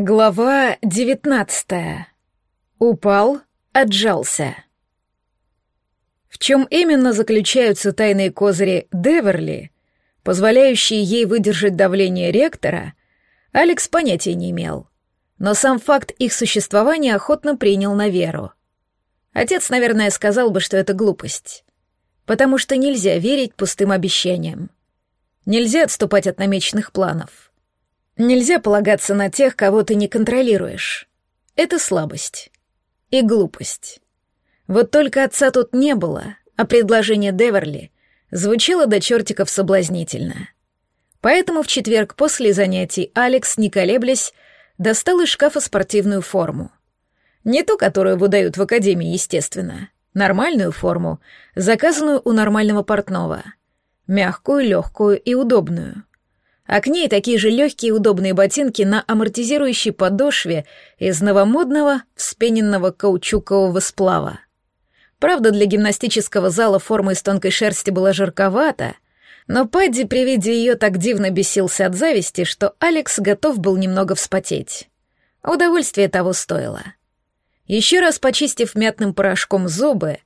Глава девятнадцатая. Упал, отжался. В чем именно заключаются тайные козыри Деверли, позволяющие ей выдержать давление ректора, Алекс понятия не имел, но сам факт их существования охотно принял на веру. Отец, наверное, сказал бы, что это глупость, потому что нельзя верить пустым обещаниям. Нельзя отступать от намеченных планов — Нельзя полагаться на тех, кого ты не контролируешь. Это слабость. И глупость. Вот только отца тут не было, а предложение Деверли звучало до чертиков соблазнительно. Поэтому в четверг после занятий Алекс, не колеблясь, достал из шкафа спортивную форму. Не ту, которую выдают в академии, естественно. Нормальную форму, заказанную у нормального портного. Мягкую, легкую и удобную а к ней такие же легкие удобные ботинки на амортизирующей подошве из новомодного вспененного каучукового сплава. Правда, для гимнастического зала форма из тонкой шерсти была жарковата, но Падди при виде ее так дивно бесился от зависти, что Алекс готов был немного вспотеть. Удовольствие того стоило. Еще раз почистив мятным порошком зубы,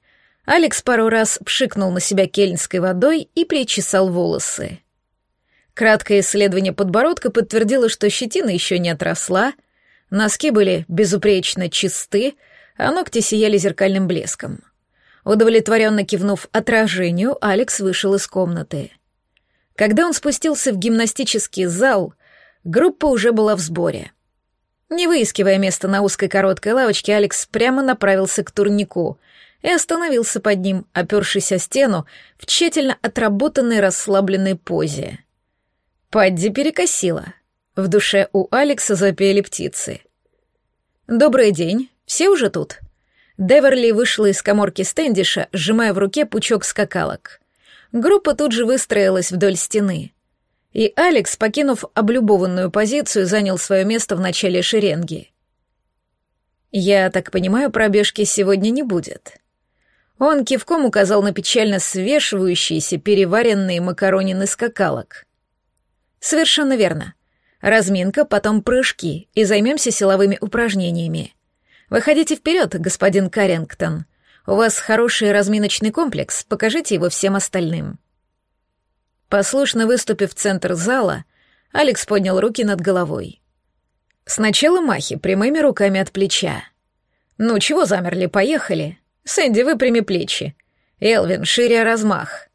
Алекс пару раз пшикнул на себя кельнской водой и причесал волосы. Краткое исследование подбородка подтвердило, что щетина еще не отросла, носки были безупречно чисты, а ногти сияли зеркальным блеском. Удовлетворенно кивнув отражению, Алекс вышел из комнаты. Когда он спустился в гимнастический зал, группа уже была в сборе. Не выискивая место на узкой короткой лавочке, Алекс прямо направился к турнику и остановился под ним, опершись о стену в тщательно отработанной расслабленной позе. Падди перекосила. В душе у Алекса запели птицы. «Добрый день. Все уже тут?» Деверли вышла из коморки Стэндиша, сжимая в руке пучок скакалок. Группа тут же выстроилась вдоль стены. И Алекс, покинув облюбованную позицию, занял свое место в начале шеренги. «Я так понимаю, пробежки сегодня не будет». Он кивком указал на печально свешивающиеся переваренные макаронины скакалок. Совершенно верно. Разминка, потом прыжки, и займемся силовыми упражнениями. Выходите вперед, господин Каррингтон. У вас хороший разминочный комплекс, покажите его всем остальным. Послушно выступив в центр зала, Алекс поднял руки над головой. Сначала махи прямыми руками от плеча. «Ну, чего замерли, поехали?» «Сэнди, выпрями плечи. Элвин, шире размах.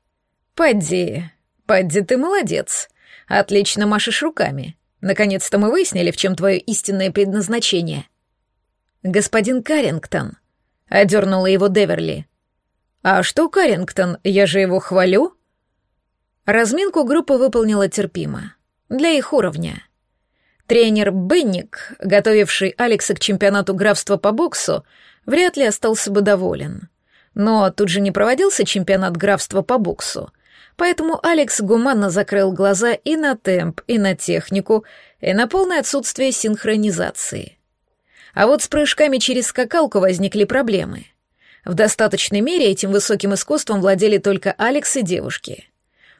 Падди, Падди, ты молодец. Отлично машешь руками. Наконец-то мы выяснили, в чем твое истинное предназначение. Господин Карингтон, одернула его Деверли. А что, Карингтон, я же его хвалю? Разминку группа выполнила терпимо. Для их уровня. Тренер Бенник, готовивший Алекса к чемпионату графства по боксу, вряд ли остался бы доволен. Но тут же не проводился чемпионат графства по боксу, Поэтому Алекс гуманно закрыл глаза и на темп, и на технику, и на полное отсутствие синхронизации. А вот с прыжками через скакалку возникли проблемы. В достаточной мере этим высоким искусством владели только Алекс и девушки.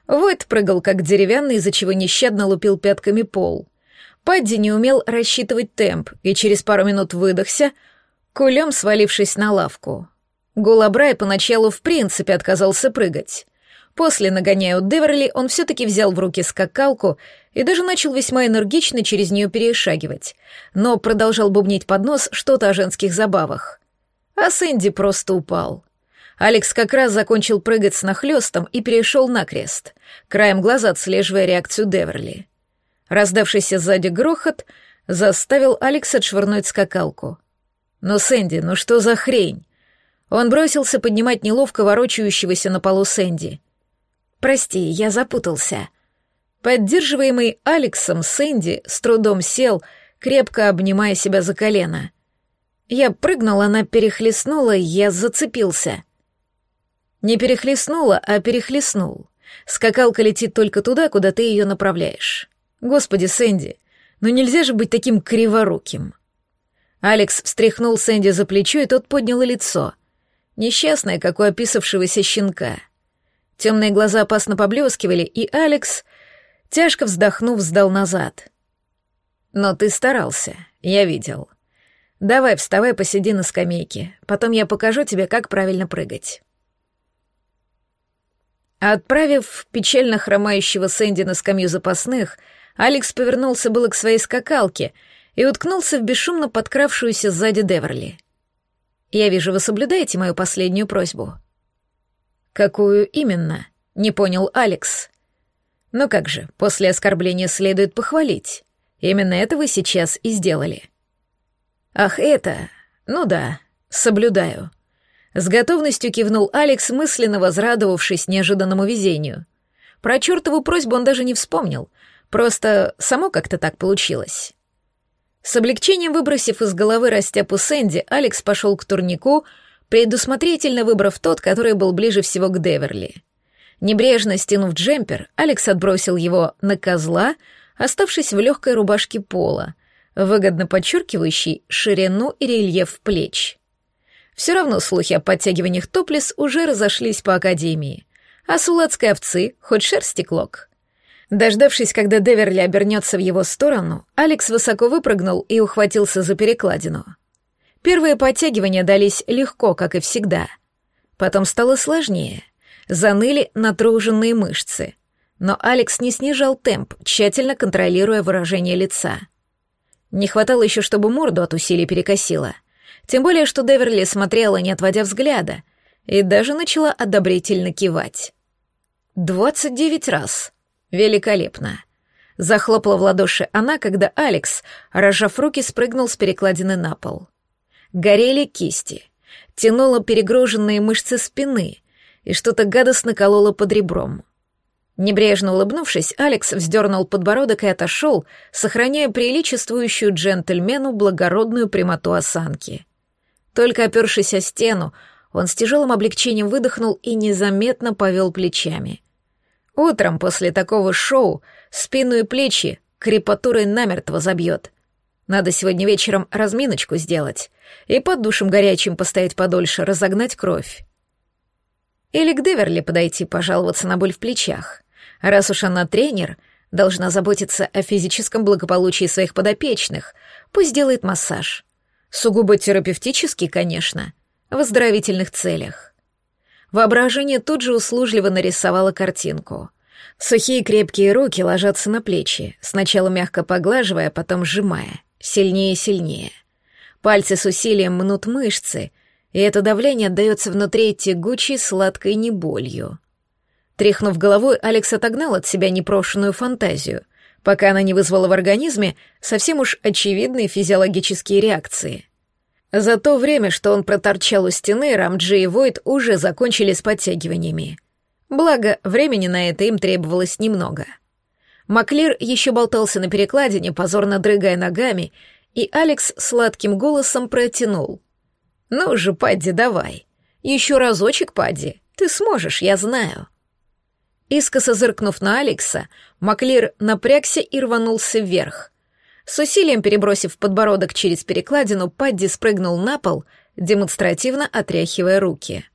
Войт прыгал как деревянный, из-за чего нещадно лупил пятками пол. Падди не умел рассчитывать темп и через пару минут выдохся, кулем свалившись на лавку. Гулабрай поначалу в принципе отказался прыгать. После, нагоняя у Деверли, он все-таки взял в руки скакалку и даже начал весьма энергично через нее перешагивать, но продолжал бубнить под нос что-то о женских забавах. А Сэнди просто упал. Алекс как раз закончил прыгать с нахлестом и перешел на крест, краем глаза отслеживая реакцию Деверли. Раздавшийся сзади грохот заставил Алекса отшвырнуть скакалку. «Но, Сэнди, ну что за хрень?» Он бросился поднимать неловко ворочающегося на полу Сэнди — «Прости, я запутался». Поддерживаемый Алексом, Сэнди с трудом сел, крепко обнимая себя за колено. Я прыгнула, она перехлестнула, я зацепился. Не перехлестнула, а перехлестнул. Скакалка летит только туда, куда ты ее направляешь. Господи, Сэнди, ну нельзя же быть таким криворуким. Алекс встряхнул Сэнди за плечо, и тот поднял лицо. Несчастное, как у описавшегося щенка. Темные глаза опасно поблескивали, и Алекс, тяжко вздохнув, сдал назад. «Но ты старался. я видел. Давай, вставай, посиди на скамейке. Потом я покажу тебе, как правильно прыгать. Отправив печально хромающего Сэнди на скамью запасных, Алекс повернулся было к своей скакалке и уткнулся в бесшумно подкравшуюся сзади Деверли. «Я вижу, вы соблюдаете мою последнюю просьбу». «Какую именно?» — не понял Алекс. «Ну как же, после оскорбления следует похвалить. Именно это вы сейчас и сделали». «Ах, это... Ну да, соблюдаю». С готовностью кивнул Алекс, мысленно возрадовавшись неожиданному везению. Про чертову просьбу он даже не вспомнил, просто само как-то так получилось. С облегчением выбросив из головы растяпу Сэнди, Алекс пошел к турнику, предусмотрительно выбрав тот, который был ближе всего к Деверли. Небрежно стянув джемпер, Алекс отбросил его на козла, оставшись в легкой рубашке пола, выгодно подчеркивающей ширину и рельеф плеч. Все равно слухи о подтягиваниях топлес уже разошлись по академии. А с уладской овцы хоть шерсти клок. Дождавшись, когда Деверли обернется в его сторону, Алекс высоко выпрыгнул и ухватился за перекладину. Первые подтягивания дались легко, как и всегда. Потом стало сложнее. Заныли натруженные мышцы. Но Алекс не снижал темп, тщательно контролируя выражение лица. Не хватало еще, чтобы морду от усилий перекосило — тем более, что Деверли смотрела, не отводя взгляда, и даже начала одобрительно кивать. «Двадцать девять раз. Великолепно!» Захлопала в ладоши она, когда Алекс, разжав руки, спрыгнул с перекладины на пол. Горели кисти, тянуло перегруженные мышцы спины и что-то гадостно кололо под ребром. Небрежно улыбнувшись, Алекс вздернул подбородок и отошел, сохраняя приличествующую джентльмену благородную прямоту осанки. Только опершись о стену, он с тяжелым облегчением выдохнул и незаметно повел плечами. Утром после такого шоу спину и плечи крепатурой намертво забьет. Надо сегодня вечером разминочку сделать и под душем горячим постоять подольше, разогнать кровь. Или к Деверли подойти, пожаловаться на боль в плечах. Раз уж она тренер, должна заботиться о физическом благополучии своих подопечных, пусть делает массаж. Сугубо терапевтический, конечно, в оздоровительных целях. Воображение тут же услужливо нарисовало картинку. Сухие крепкие руки ложатся на плечи, сначала мягко поглаживая, потом сжимая, сильнее и сильнее. Пальцы с усилием мнут мышцы, и это давление отдается внутри тягучей сладкой неболью. Тряхнув головой, Алекс отогнал от себя непрошенную фантазию — пока она не вызвала в организме совсем уж очевидные физиологические реакции. За то время, что он проторчал у стены, Рамджи и Войд уже закончили с подтягиваниями. Благо, времени на это им требовалось немного. Маклир еще болтался на перекладине, позорно дрыгая ногами, и Алекс сладким голосом протянул. «Ну же, Падди, давай. Еще разочек, Падди. Ты сможешь, я знаю». Искоса зыркнув на Алекса, Маклир напрягся и рванулся вверх. С усилием перебросив подбородок через перекладину, Падди спрыгнул на пол, демонстративно отряхивая руки.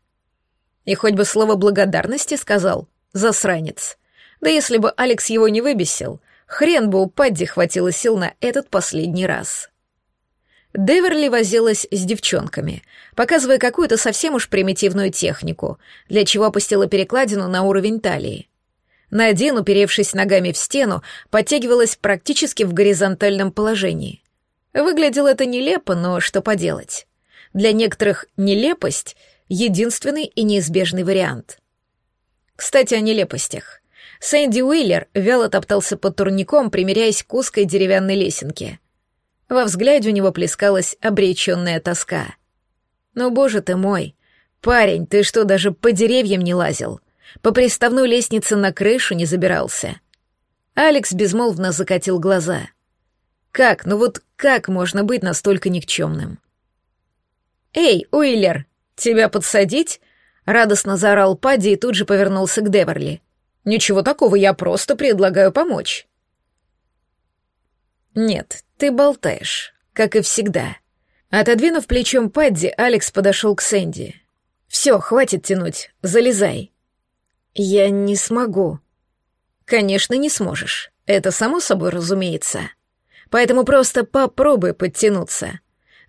И хоть бы слово благодарности сказал, засранец. Да если бы Алекс его не выбесил, хрен бы у Падди хватило сил на этот последний раз. Деверли возилась с девчонками, показывая какую-то совсем уж примитивную технику, для чего опустила перекладину на уровень талии. Надин, уперевшись ногами в стену, подтягивалась практически в горизонтальном положении. Выглядело это нелепо, но что поделать. Для некоторых нелепость — единственный и неизбежный вариант. Кстати, о нелепостях. Сэнди Уиллер вяло топтался под турником, примеряясь к узкой деревянной лесенке. Во взгляде у него плескалась обреченная тоска. «Ну, боже ты мой! Парень, ты что, даже по деревьям не лазил? По приставной лестнице на крышу не забирался?» Алекс безмолвно закатил глаза. «Как, ну вот как можно быть настолько никчемным?» «Эй, Уиллер, тебя подсадить?» — радостно заорал Падди и тут же повернулся к Деверли. «Ничего такого, я просто предлагаю помочь». «Нет, ты болтаешь, как и всегда». Отодвинув плечом Падди, Алекс подошел к Сэнди. «Все, хватит тянуть, залезай». «Я не смогу». «Конечно, не сможешь. Это само собой разумеется». Поэтому просто попробуй подтянуться.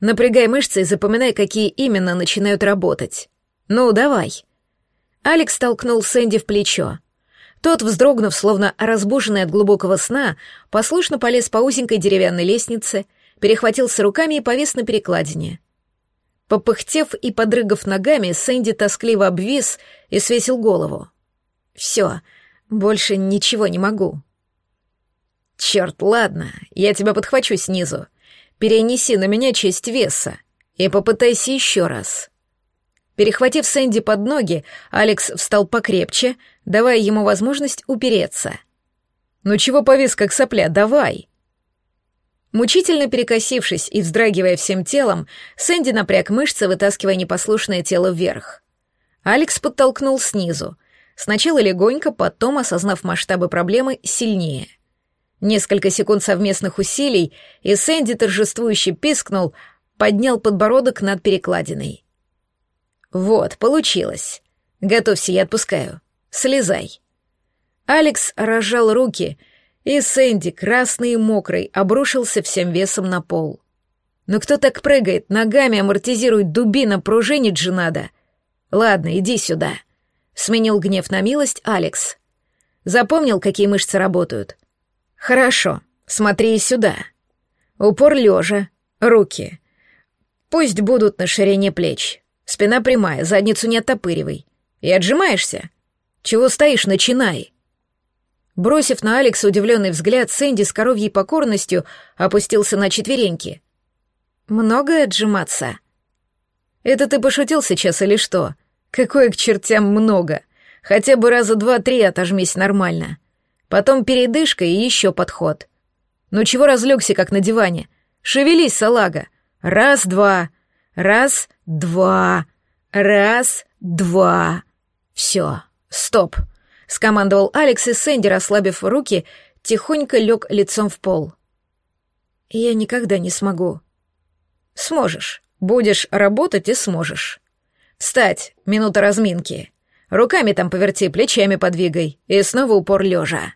Напрягай мышцы и запоминай, какие именно начинают работать. Ну, давай. Алекс толкнул Сэнди в плечо. Тот, вздрогнув, словно разбуженный от глубокого сна, послушно полез по узенькой деревянной лестнице, перехватился руками и повис на перекладине. Попыхтев и подрыгав ногами, Сэнди тоскливо обвис и свесил голову. «Все, больше ничего не могу». «Черт, ладно, я тебя подхвачу снизу. Перенеси на меня часть веса и попытайся еще раз». Перехватив Сэнди под ноги, Алекс встал покрепче, давая ему возможность упереться. «Ну чего повис, как сопля, давай!» Мучительно перекосившись и вздрагивая всем телом, Сэнди напряг мышцы, вытаскивая непослушное тело вверх. Алекс подтолкнул снизу. Сначала легонько, потом, осознав масштабы проблемы, сильнее. Несколько секунд совместных усилий, и Сэнди торжествующе пискнул, поднял подбородок над перекладиной. «Вот, получилось. Готовься, я отпускаю. Слезай». Алекс разжал руки, и Сэнди, красный и мокрый, обрушился всем весом на пол. «Ну кто так прыгает? Ногами амортизирует дубина, пружинить же надо». «Ладно, иди сюда», — сменил гнев на милость Алекс. «Запомнил, какие мышцы работают?» «Хорошо, смотри сюда. Упор лежа, руки. Пусть будут на ширине плеч. Спина прямая, задницу не оттопыривай. И отжимаешься? Чего стоишь, начинай. Бросив на Алекса удивленный взгляд, Сэнди с коровьей покорностью опустился на четвереньки. «Много отжиматься?» «Это ты пошутил сейчас или что? Какое к чертям много? Хотя бы раза два-три отожмись нормально. Потом передышка и еще подход. Ну чего разлегся, как на диване? Шевелись, салага. Раз-два. Раз, два. Раз, два. Все, стоп. Скомандовал Алекс, и Сэнди, расслабив руки, тихонько лег лицом в пол. Я никогда не смогу. Сможешь. Будешь работать и сможешь. Встать, минута разминки. Руками там поверти, плечами подвигай. И снова упор лежа.